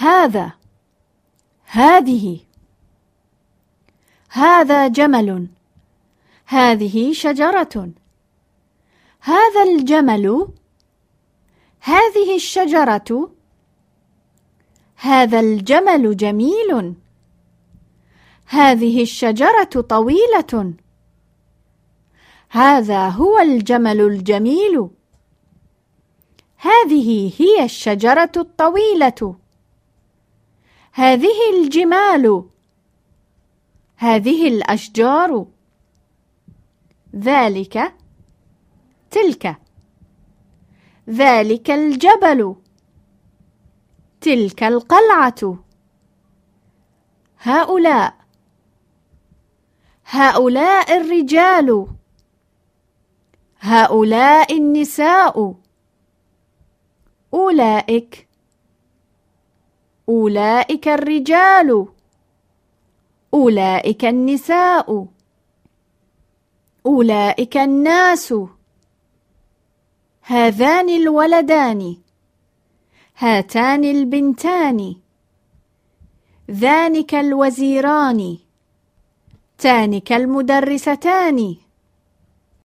هذا هذه هذا جمل هذه شجرة. هذا الجمل هذه الشجرة. هذا الجمل جميل. هذه الشجرة طويلة. هذا هو الجمل الجميل. هذه هي الشجرة الطويلة. هذه الجمال. هذه الأشجار. ذلك تلك. ذلك الجبل. تلك القلعة. هؤلاء. هؤلاء الرجال. هؤلاء النساء. أولئك أولئك الرجال. أولئك النساء. أولئك الناس. هذان الولدان. هاتان البنتان. ذانك الوزيران. تانك المدرستان.